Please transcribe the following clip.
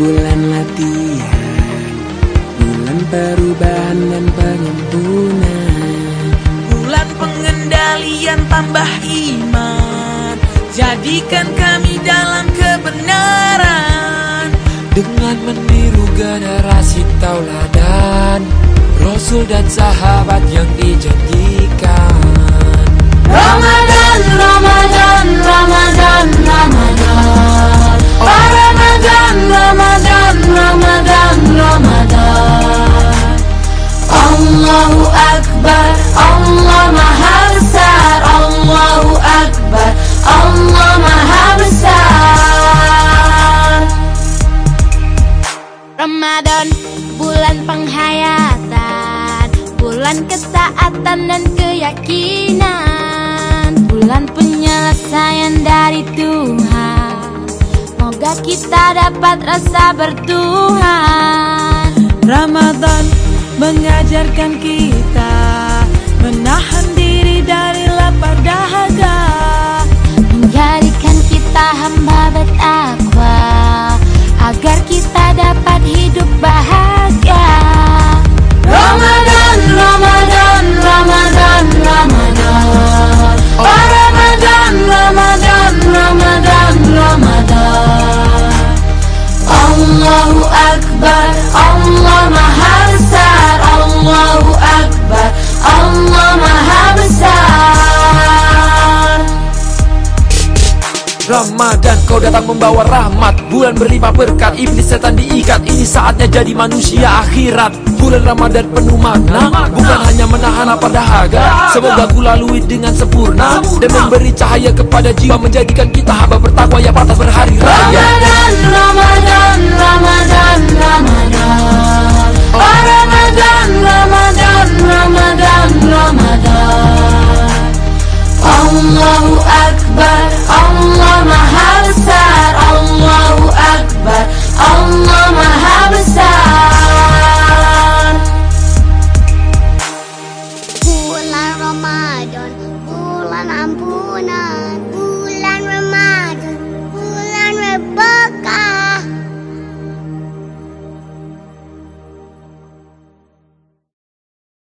Bulan latihan Bulan perubahan dan penyempurnaan Bulan pengendalian tambah iman Jadikan kami dalam kebenaran. Dengan meniru generasi tauladan Rasul dan sahabat yang dijanjikan. Ramadan, Ramadan, Ramadan, Ramadan Ramadan, bulan penghayatan Bulan ketaatan dan keyakinan Bulan penyelesaian dari Tuhan. Moga kita dapat rasa bertuhan. Ramadan mengajarkan kita Menahan diri dari lapar dahaga. Menjadikan kita hamba bertakwa Ramadan kau datang membawa rahmat. Bulan berlimpah berkat Iblis setan diikat. Ini saatnya jadi manusia akhirat. Bulan Ramadan penuh makna. Bukan hanya menahan apa dahaga Semoga ku lalui dengan sempurna. Dan memberi cahaya kepada jiwa Menjadikan kita hamba bertakwa yang pantas berhari raya. Ramadan, Ramadan, Ramadan, Ramadan Ramadan, Ramadan, Ramadan, Ramadan. Allahu Akbar, Bulan Ramadan, bulan ampunan